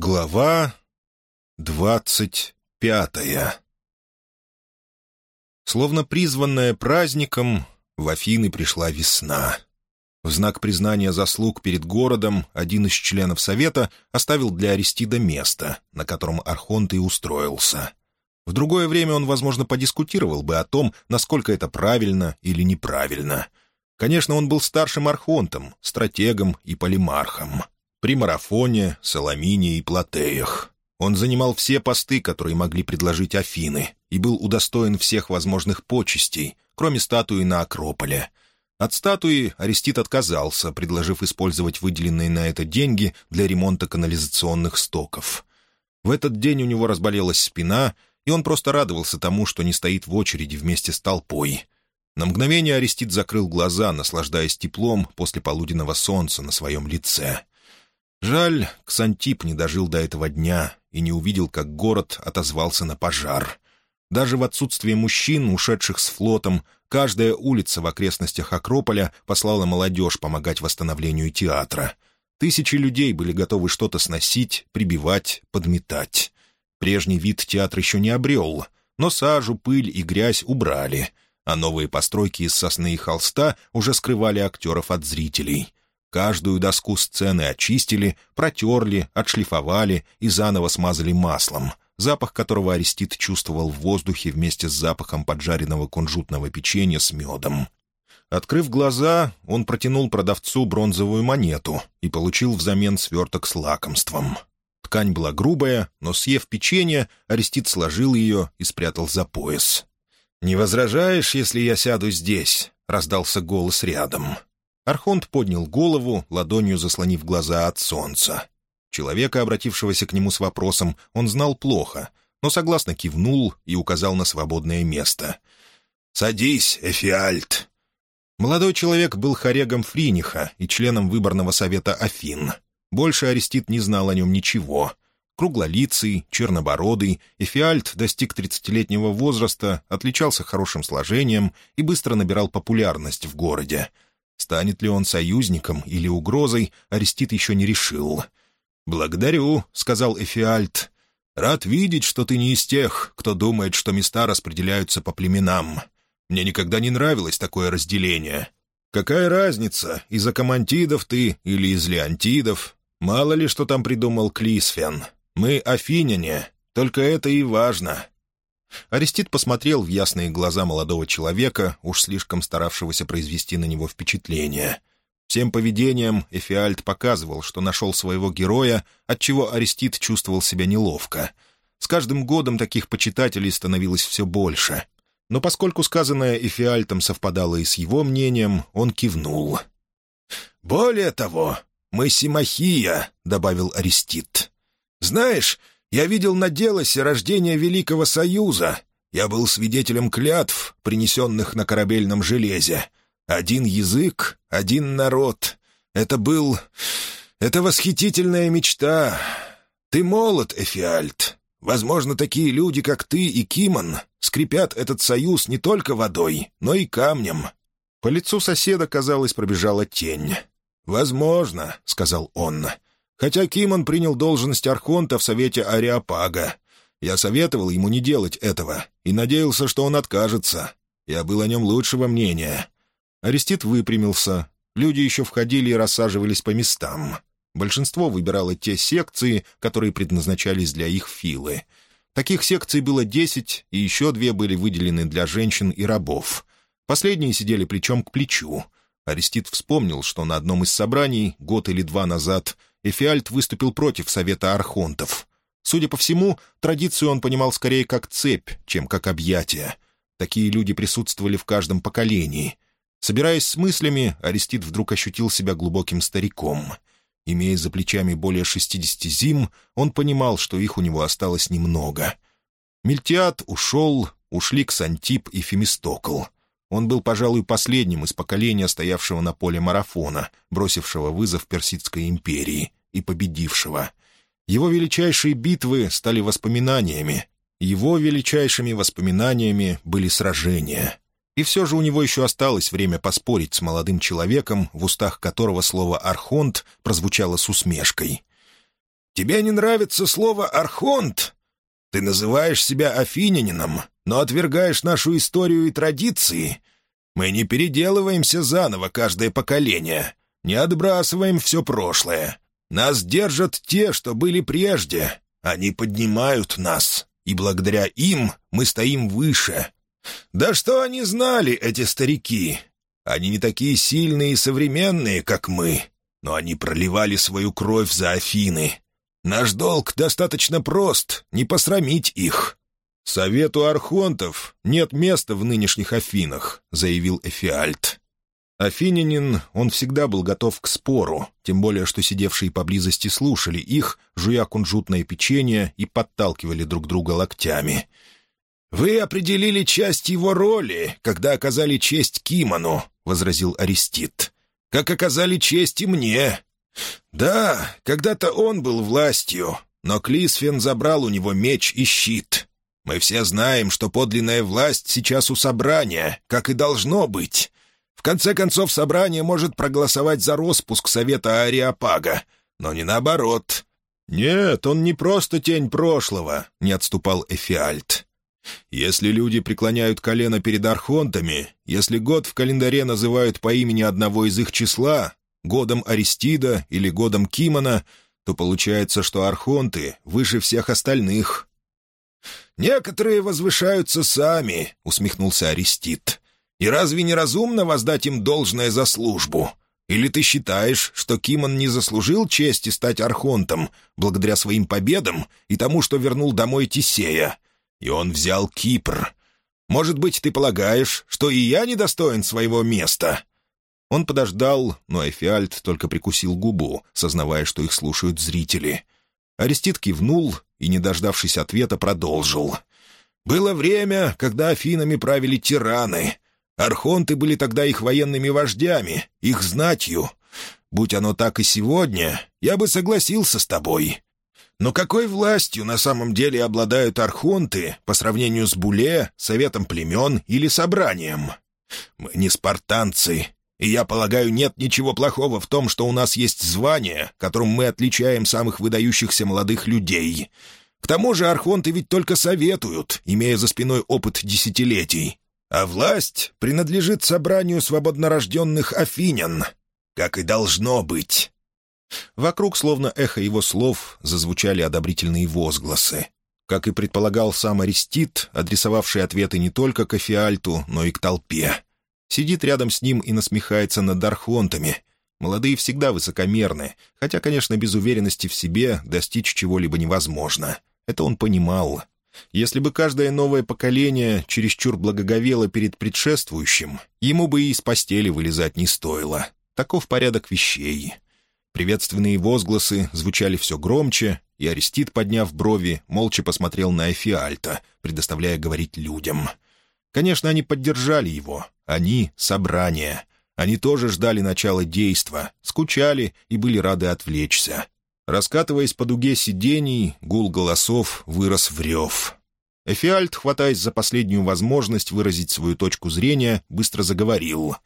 Глава двадцать пятая Словно призванная праздником, в Афины пришла весна. В знак признания заслуг перед городом один из членов Совета оставил для Аристида место, на котором Архонт и устроился. В другое время он, возможно, подискутировал бы о том, насколько это правильно или неправильно. Конечно, он был старшим Архонтом, стратегом и полимархом — при Марафоне, Соломине и Платеях. Он занимал все посты, которые могли предложить Афины, и был удостоен всех возможных почестей, кроме статуи на Акрополе. От статуи Арестит отказался, предложив использовать выделенные на это деньги для ремонта канализационных стоков. В этот день у него разболелась спина, и он просто радовался тому, что не стоит в очереди вместе с толпой. На мгновение Арестит закрыл глаза, наслаждаясь теплом после полуденного солнца на своем лице. Жаль, Ксантип не дожил до этого дня и не увидел, как город отозвался на пожар. Даже в отсутствие мужчин, ушедших с флотом, каждая улица в окрестностях Акрополя послала молодежь помогать восстановлению театра. Тысячи людей были готовы что-то сносить, прибивать, подметать. Прежний вид театр еще не обрел, но сажу, пыль и грязь убрали, а новые постройки из сосны и холста уже скрывали актеров от зрителей. Каждую доску сцены очистили, протерли, отшлифовали и заново смазали маслом, запах которого Арестит чувствовал в воздухе вместе с запахом поджаренного кунжутного печенья с медом. Открыв глаза, он протянул продавцу бронзовую монету и получил взамен сверток с лакомством. Ткань была грубая, но, съев печенье, Арестит сложил ее и спрятал за пояс. «Не возражаешь, если я сяду здесь?» — раздался голос рядом. Архонт поднял голову, ладонью заслонив глаза от солнца. Человека, обратившегося к нему с вопросом, он знал плохо, но согласно кивнул и указал на свободное место. «Садись, Эфиальт!» Молодой человек был хорегом Фриниха и членом выборного совета Афин. Больше Арестит не знал о нем ничего. Круглолицый, чернобородый, Эфиальт достиг тридцатилетнего возраста, отличался хорошим сложением и быстро набирал популярность в городе — Станет ли он союзником или угрозой, Арестит еще не решил. «Благодарю», — сказал Эфиальт. «Рад видеть, что ты не из тех, кто думает, что места распределяются по племенам. Мне никогда не нравилось такое разделение. Какая разница, из Акамантидов ты или из Леонтидов? Мало ли, что там придумал Клисфен. Мы афиняне, только это и важно. Арестит посмотрел в ясные глаза молодого человека, уж слишком старавшегося произвести на него впечатление. Всем поведением Эфиальт показывал, что нашел своего героя, отчего Арестит чувствовал себя неловко. С каждым годом таких почитателей становилось все больше. Но поскольку сказанное Эфиальтом совпадало и с его мнением, он кивнул. «Более того, мы Симахия», — добавил Арестит. «Знаешь, я видел на Делосе рождение Великого Союза. Я был свидетелем клятв, принесенных на корабельном железе. Один язык, один народ. Это был... Это восхитительная мечта. Ты молод, Эфиальт. Возможно, такие люди, как ты и Кимон, скрепят этот союз не только водой, но и камнем». По лицу соседа, казалось, пробежала тень. «Возможно», — сказал он, — Хотя Кимон принял должность Архонта в Совете Ариапага. Я советовал ему не делать этого и надеялся, что он откажется. Я был о нем лучшего мнения. Арестит выпрямился. Люди еще входили и рассаживались по местам. Большинство выбирало те секции, которые предназначались для их филы. Таких секций было десять, и еще две были выделены для женщин и рабов. Последние сидели плечом к плечу. Арестит вспомнил, что на одном из собраний, год или два назад, Эфиальт выступил против Совета Архонтов. Судя по всему, традицию он понимал скорее как цепь, чем как объятие. Такие люди присутствовали в каждом поколении. Собираясь с мыслями, Арестит вдруг ощутил себя глубоким стариком. Имея за плечами более шестидесяти зим, он понимал, что их у него осталось немного. Мильтиад ушел, ушли Ксантип и Фемистокл — он был, пожалуй, последним из поколения, стоявшего на поле марафона, бросившего вызов Персидской империи и победившего. Его величайшие битвы стали воспоминаниями. Его величайшими воспоминаниями были сражения. И все же у него еще осталось время поспорить с молодым человеком, в устах которого слово «архонт» прозвучало с усмешкой. тебе не нравится слово «архонт»? Ты называешь себя афинянином, но отвергаешь нашу историю и традиции. Мы не переделываемся заново каждое поколение, не отбрасываем все прошлое. Нас держат те, что были прежде. Они поднимают нас, и благодаря им мы стоим выше. Да что они знали, эти старики? Они не такие сильные и современные, как мы, но они проливали свою кровь за Афины. Наш долг достаточно прост — не посрамить их. «Совету архонтов нет места в нынешних Афинах», — заявил Эфиальт. Афинянин, он всегда был готов к спору, тем более, что сидевшие поблизости слушали их, жуя кунжутное печенье и подталкивали друг друга локтями. «Вы определили часть его роли, когда оказали честь Кимону», — возразил Арестит. «Как оказали честь и мне. Да, когда-то он был властью, но Клисфен забрал у него меч и щит. Мы все знаем, что подлинная власть сейчас у собрания, как и должно быть». В конце концов, собрание может проголосовать за распуск Совета Ариапага, но не наоборот. «Нет, он не просто тень прошлого», — не отступал Эфиальт. «Если люди преклоняют колено перед архонтами, если год в календаре называют по имени одного из их числа, годом Аристида или годом Кимона, то получается, что архонты выше всех остальных». «Некоторые возвышаются сами», — усмехнулся Аристид. И разве не разумно воздать им должное за службу? Или ты считаешь, что Кимон не заслужил чести стать архонтом благодаря своим победам и тому, что вернул домой Тисея? И он взял Кипр. Может быть, ты полагаешь, что и я недостоин своего места?» Он подождал, но Эфиальт только прикусил губу, сознавая, что их слушают зрители. Арестит кивнул и, не дождавшись ответа, продолжил. «Было время, когда Афинами правили тираны, Архонты были тогда их военными вождями, их знатью. Будь оно так и сегодня, я бы согласился с тобой. Но какой властью на самом деле обладают архонты по сравнению с Буле, Советом племен или Собранием? Мы не спартанцы, и я полагаю, нет ничего плохого в том, что у нас есть звание, которым мы отличаем самых выдающихся молодых людей. К тому же архонты ведь только советуют, имея за спиной опыт десятилетий а власть принадлежит собранию свободнорожденных афинян, как и должно быть». Вокруг, словно эхо его слов, зазвучали одобрительные возгласы. Как и предполагал сам Аристит, адресовавший ответы не только к Эфиальту, но и к толпе. Сидит рядом с ним и насмехается над архонтами. Молодые всегда высокомерны, хотя, конечно, без уверенности в себе достичь чего-либо невозможно. Это он понимал. Если бы каждое новое поколение чересчур благоговело перед предшествующим, ему бы и из постели вылезать не стоило. Таков порядок вещей. Приветственные возгласы звучали все громче, и Арестит, подняв брови, молча посмотрел на Эфиальта, предоставляя говорить людям. Конечно, они поддержали его. Они — собрание. Они тоже ждали начала действа, скучали и были рады отвлечься. Раскатываясь по дуге сидений, гул голосов вырос в рев. Эфиальт, хватаясь за последнюю возможность выразить свою точку зрения, быстро заговорил.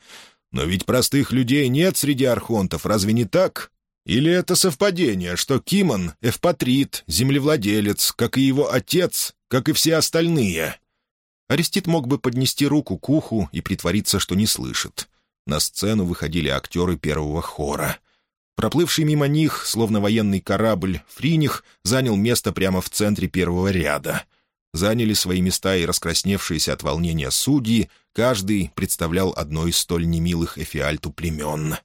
«Но ведь простых людей нет среди архонтов, разве не так? Или это совпадение, что Кимон — эвпатрит, землевладелец, как и его отец, как и все остальные?» Арестит мог бы поднести руку к уху и притвориться, что не слышит. На сцену выходили актеры первого хора — Проплывший мимо них, словно военный корабль, Фриних занял место прямо в центре первого ряда. Заняли свои места и раскрасневшиеся от волнения судьи, каждый представлял одно из столь немилых эфиальту племен.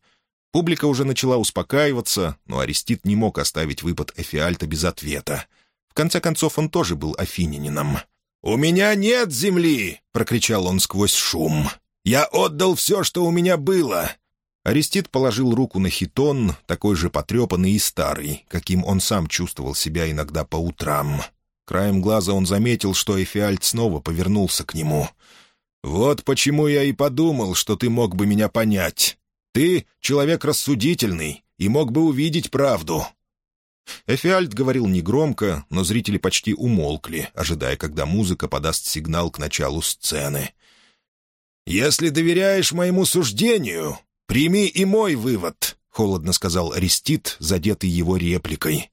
Публика уже начала успокаиваться, но Арестит не мог оставить выпад эфиальта без ответа. В конце концов, он тоже был афинянином. «У меня нет земли!» — прокричал он сквозь шум. «Я отдал все, что у меня было. Арестит положил руку на хитон, такой же потрепанный и старый, каким он сам чувствовал себя иногда по утрам. Краем глаза он заметил, что Эфиальт снова повернулся к нему. «Вот почему я и подумал, что ты мог бы меня понять. Ты — человек рассудительный и мог бы увидеть правду». Эфиальт говорил негромко, но зрители почти умолкли, ожидая, когда музыка подаст сигнал к началу сцены. «Если доверяешь моему суждению, «Прими и мой вывод», — холодно сказал Арестит, задетый его репликой.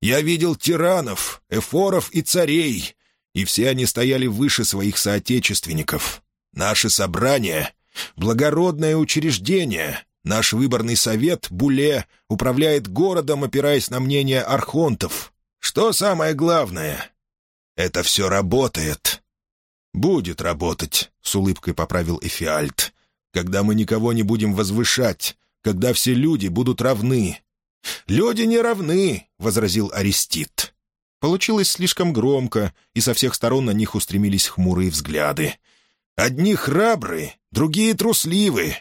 Я видел тиранов, эфоров и царей, и все они стояли выше своих соотечественников. Наше собрание — благородное учреждение. Наш выборный совет, Буле, управляет городом, опираясь на мнение архонтов. Что самое главное? Это все работает. «Будет работать», — с улыбкой поправил Эфиальт. «Когда мы никого не будем возвышать, когда все люди будут равны». «Люди не равны», — возразил Арестит. Получилось слишком громко, и со всех сторон на них устремились хмурые взгляды. «Одни храбры, другие трусливы.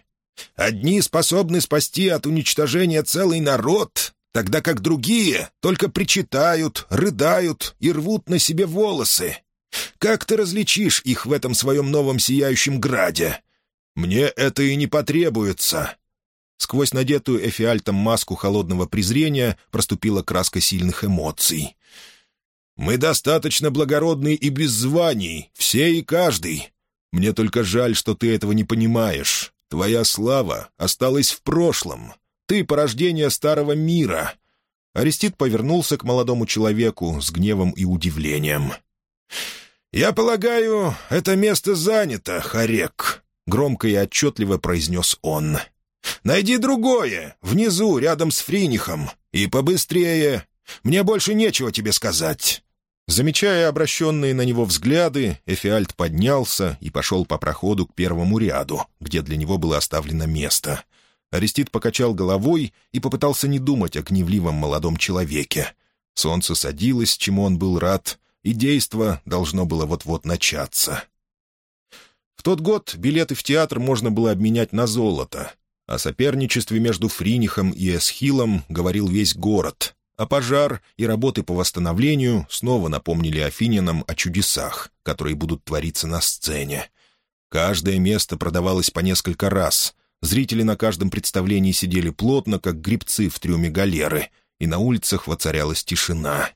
Одни способны спасти от уничтожения целый народ, тогда как другие только причитают, рыдают и рвут на себе волосы. Как ты различишь их в этом своем новом сияющем граде? Мне это и не потребуется». Сквозь надетую эфиальтом маску холодного презрения проступила краска сильных эмоций. «Мы достаточно благородны и без званий, все и каждый. Мне только жаль, что ты этого не понимаешь. Твоя слава осталась в прошлом. Ты — порождение старого мира». Арестит повернулся к молодому человеку с гневом и удивлением. «Я полагаю, это место занято, Харек», — громко и отчетливо произнес он. «Найди другое, внизу, рядом с Фринихом, и побыстрее. Мне больше нечего тебе сказать». Замечая обращенные на него взгляды, Эфиальт поднялся и пошел по проходу к первому ряду, где для него было оставлено место. Арестит покачал головой и попытался не думать о гневливом молодом человеке. Солнце садилось, чему он был рад, и действо должно было вот-вот начаться. В тот год билеты в театр можно было обменять на золото. О соперничестве между Фринихом и Эсхилом говорил весь город, а пожар и работы по восстановлению снова напомнили афинянам о чудесах, которые будут твориться на сцене. Каждое место продавалось по несколько раз. Зрители на каждом представлении сидели плотно, как грибцы в трюме галеры, и на улицах воцарялась тишина.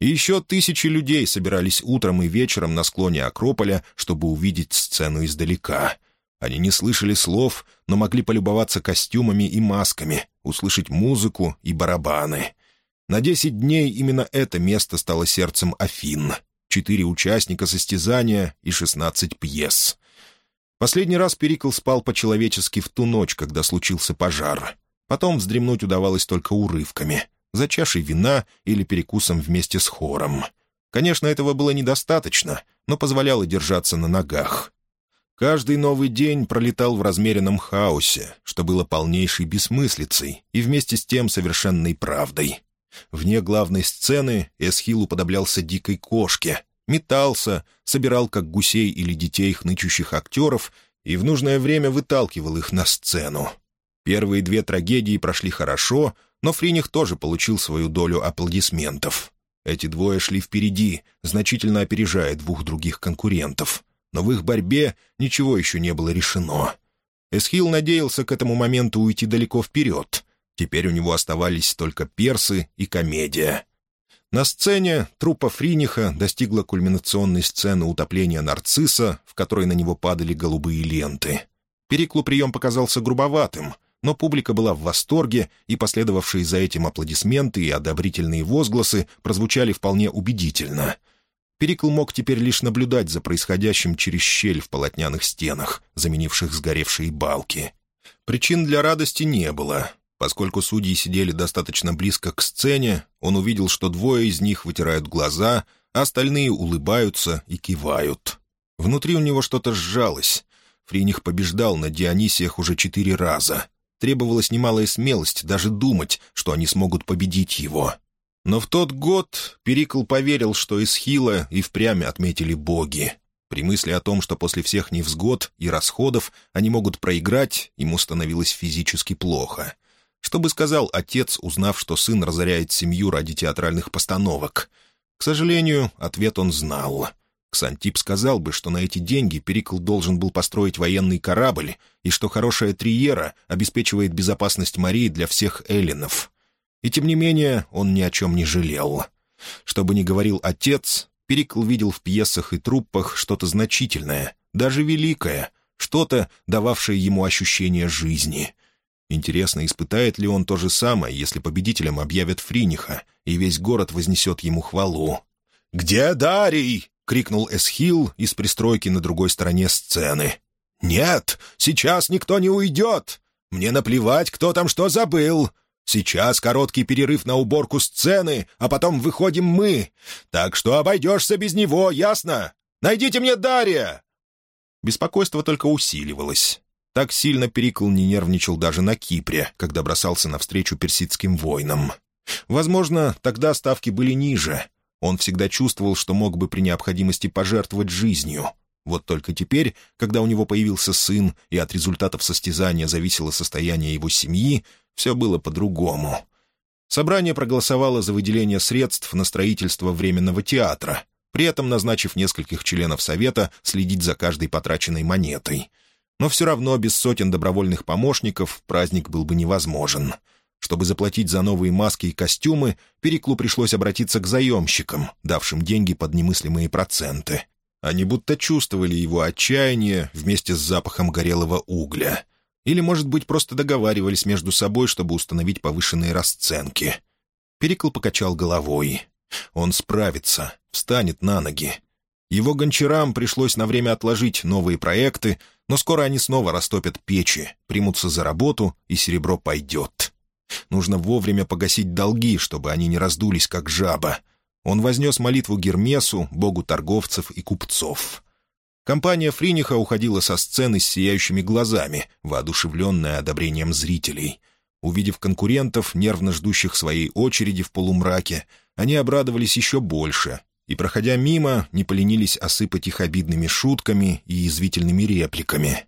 И еще тысячи людей собирались утром и вечером на склоне Акрополя, чтобы увидеть сцену издалека — они не слышали слов, но могли полюбоваться костюмами и масками, услышать музыку и барабаны. На десять дней именно это место стало сердцем Афин. Четыре участника состязания и шестнадцать пьес. Последний раз Перикл спал по-человечески в ту ночь, когда случился пожар. Потом вздремнуть удавалось только урывками, за чашей вина или перекусом вместе с хором. Конечно, этого было недостаточно, но позволяло держаться на ногах. Каждый новый день пролетал в размеренном хаосе, что было полнейшей бессмыслицей и вместе с тем совершенной правдой. Вне главной сцены Эсхил уподоблялся дикой кошке, метался, собирал как гусей или детей хнычущих актеров и в нужное время выталкивал их на сцену. Первые две трагедии прошли хорошо, но Фриних тоже получил свою долю аплодисментов. Эти двое шли впереди, значительно опережая двух других конкурентов. Но в их борьбе ничего еще не было решено. Эсхил надеялся к этому моменту уйти далеко вперед — Теперь у него оставались только персы и комедия. На сцене трупа Фриниха достигла кульминационной сцены утопления нарцисса, в которой на него падали голубые ленты. Периклу прием показался грубоватым, но публика была в восторге, и последовавшие за этим аплодисменты и одобрительные возгласы прозвучали вполне убедительно. Перикл мог теперь лишь наблюдать за происходящим через щель в полотняных стенах, заменивших сгоревшие балки. Причин для радости не было. Поскольку судьи сидели достаточно близко к сцене, он увидел, что двое из них вытирают глаза, а остальные улыбаются и кивают. Внутри у него что-то сжалось. Фриних побеждал на Дионисиях уже четыре раза. Требовалась немалая смелость даже думать, что они смогут победить его. Но в тот год Перикл поверил, что Исхила и впрямь отметили боги. При мысли о том, что после всех невзгод и расходов они могут проиграть, ему становилось физически плохо. Что бы сказал отец, узнав, что сын разоряет семью ради театральных постановок? К сожалению, ответ он знал. Ксантип сказал бы, что на эти деньги Перикл должен был построить военный корабль, и что хорошая триера обеспечивает безопасность Марии для всех эллинов. И тем не менее он ни о чем не жалел. Что бы ни говорил отец, Перикл видел в пьесах и труппах что-то значительное, даже великое, что-то, дававшее ему ощущение жизни — Интересно, испытает ли он то же самое, если победителем объявят Фриниха, и весь город вознесет ему хвалу. «Где Дарий?» — крикнул Эсхил из пристройки на другой стороне сцены. «Нет, сейчас никто не уйдет! Мне наплевать, кто там что забыл! Сейчас короткий перерыв на уборку сцены, а потом выходим мы. Так что обойдешься без него, ясно? Найдите мне Дарья!» Беспокойство только усиливалось. Так сильно Перикл не нервничал даже на Кипре, когда бросался навстречу персидским воинам. Возможно, тогда ставки были ниже. Он всегда чувствовал, что мог бы при необходимости пожертвовать жизнью. Вот только теперь, когда у него появился сын, и от результатов состязания зависело состояние его семьи, все было по-другому. Собрание проголосовало за выделение средств на строительство Временного театра, при этом назначив нескольких членов Совета следить за каждой потраченной монетой. Но все равно без сотен добровольных помощников праздник был бы невозможен. Чтобы заплатить за новые маски и костюмы, Периклу пришлось обратиться к заемщикам, давшим деньги под немыслимые проценты. Они будто чувствовали его отчаяние вместе с запахом горелого угля. Или, может быть, просто договаривались между собой, чтобы установить повышенные расценки. Перикл покачал головой. Он справится, встанет на ноги. Его гончарам пришлось на время отложить новые проекты, но скоро они снова растопят печи, примутся за работу, и серебро пойдет. Нужно вовремя погасить долги, чтобы они не раздулись, как жаба. Он вознес молитву Гермесу, богу торговцев и купцов. Компания Фриниха уходила со сцены с сияющими глазами, воодушевленная одобрением зрителей. Увидев конкурентов, нервно ждущих своей очереди в полумраке, они обрадовались еще больше и, проходя мимо, не поленились осыпать их обидными шутками и язвительными репликами.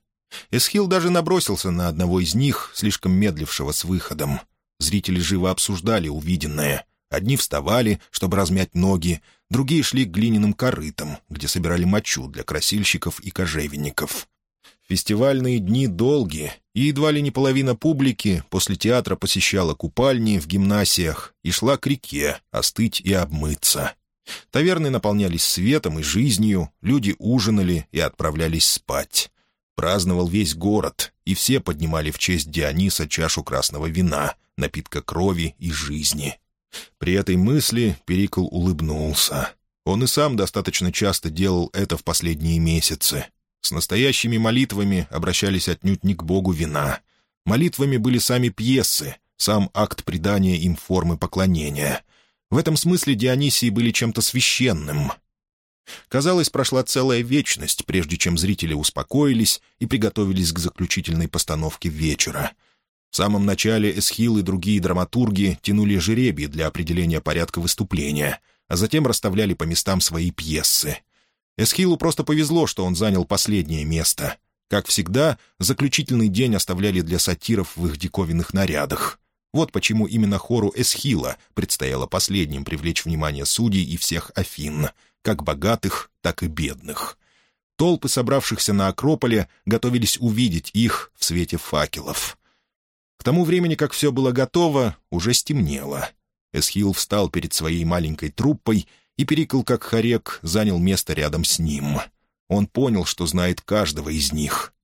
Эсхил даже набросился на одного из них, слишком медлившего с выходом. Зрители живо обсуждали увиденное. Одни вставали, чтобы размять ноги, другие шли к глиняным корытам, где собирали мочу для красильщиков и кожевенников. Фестивальные дни долгие, и едва ли не половина публики после театра посещала купальни в гимнасиях и шла к реке остыть и обмыться. Таверны наполнялись светом и жизнью, люди ужинали и отправлялись спать. Праздновал весь город, и все поднимали в честь Диониса чашу красного вина, напитка крови и жизни. При этой мысли Перикл улыбнулся. Он и сам достаточно часто делал это в последние месяцы. С настоящими молитвами обращались отнюдь не к богу вина. Молитвами были сами пьесы, сам акт придания им формы поклонения. В этом смысле Дионисии были чем-то священным. Казалось, прошла целая вечность, прежде чем зрители успокоились и приготовились к заключительной постановке вечера — в самом начале Эсхил и другие драматурги тянули жеребий для определения порядка выступления, а затем расставляли по местам свои пьесы. Эсхилу просто повезло, что он занял последнее место. Как всегда, заключительный день оставляли для сатиров в их диковинных нарядах. Вот почему именно хору Эсхила предстояло последним привлечь внимание судей и всех Афин, как богатых, так и бедных. Толпы собравшихся на Акрополе готовились увидеть их в свете факелов — к тому времени, как все было готово, уже стемнело. Эсхил встал перед своей маленькой труппой, и Перикл, как хорек, занял место рядом с ним. Он понял, что знает каждого из них.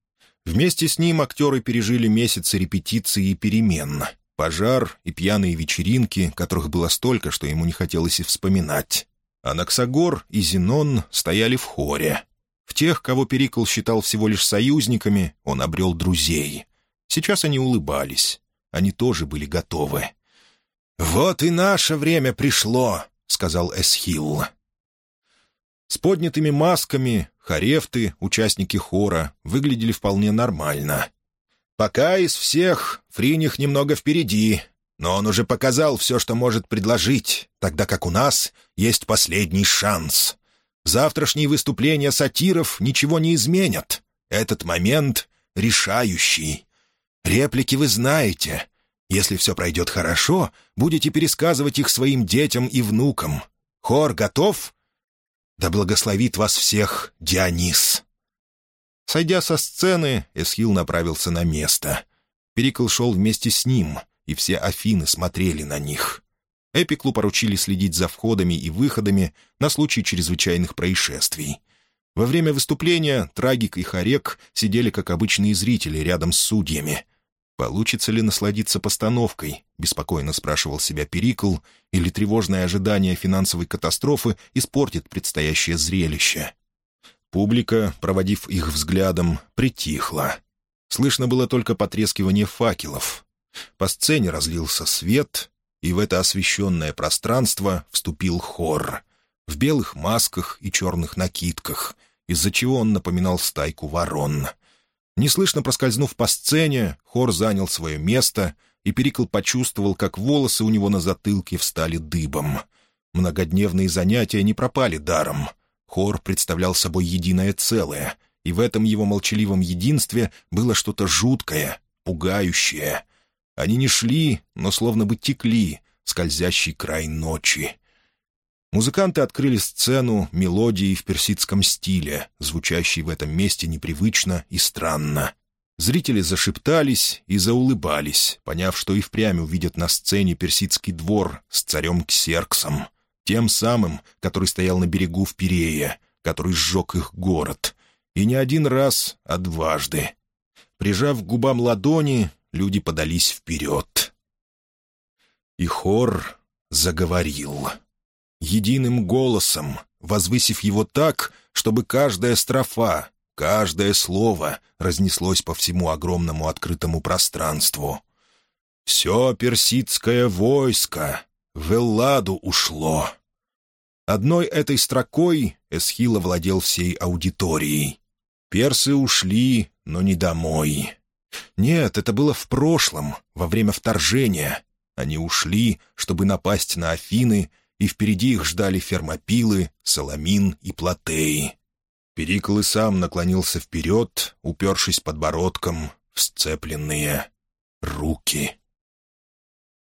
Вместе с ним актеры пережили месяцы репетиций и перемен, пожар и пьяные вечеринки, которых было столько, что ему не хотелось и вспоминать. Анаксагор и Зенон стояли в хоре. В тех, кого Перикл считал всего лишь союзниками, он обрел друзей. Сейчас они улыбались. Они тоже были готовы. «Вот и наше время пришло», — сказал Эсхилл. С поднятыми масками хорефты, участники хора, выглядели вполне нормально. Пока из всех Фриних немного впереди, но он уже показал все, что может предложить, тогда как у нас есть последний шанс. Завтрашние выступления сатиров ничего не изменят. Этот момент решающий. Реплики вы знаете. Если все пройдет хорошо, будете пересказывать их своим детям и внукам. Хор готов? Да благословит вас всех Дионис!» Сойдя со сцены, Эсхил направился на место. Перикл шел вместе с ним, и все Афины смотрели на них. Эпиклу поручили следить за входами и выходами на случай чрезвычайных происшествий. Во время выступления Трагик и Харек сидели как обычные зрители рядом с судьями. Получится ли насладиться постановкой, беспокойно спрашивал себя Перикл, или тревожное ожидание финансовой катастрофы испортит предстоящее зрелище. Публика, проводив их взглядом, притихла. Слышно было только потрескивание факелов. По сцене разлился свет, и в это освещенное пространство вступил хор. В белых масках и черных накидках, из-за чего он напоминал стайку ворон — Неслышно проскользнув по сцене, хор занял свое место, и Перикл почувствовал, как волосы у него на затылке встали дыбом. Многодневные занятия не пропали даром. Хор представлял собой единое целое, и в этом его молчаливом единстве было что-то жуткое, пугающее. Они не шли, но словно бы текли, скользящий край ночи. Музыканты открыли сцену мелодией в персидском стиле, звучащей в этом месте непривычно и странно. Зрители зашептались и заулыбались, поняв, что и впрямь увидят на сцене персидский двор с царем Ксерксом, тем самым, который стоял на берегу в Пирее, который сжег их город. И не один раз, а дважды. Прижав к губам ладони, люди подались вперед. И хор заговорил единым голосом, возвысив его так, чтобы каждая строфа, каждое слово разнеслось по всему огромному открытому пространству. «Все персидское войско в Элладу ушло». Одной этой строкой Эсхила владел всей аудиторией. Персы ушли, но не домой. Нет, это было в прошлом, во время вторжения. Они ушли, чтобы напасть на Афины и впереди их ждали фермопилы, Соломин и Платеи. Перикл и сам наклонился вперед, упершись подбородком в сцепленные руки.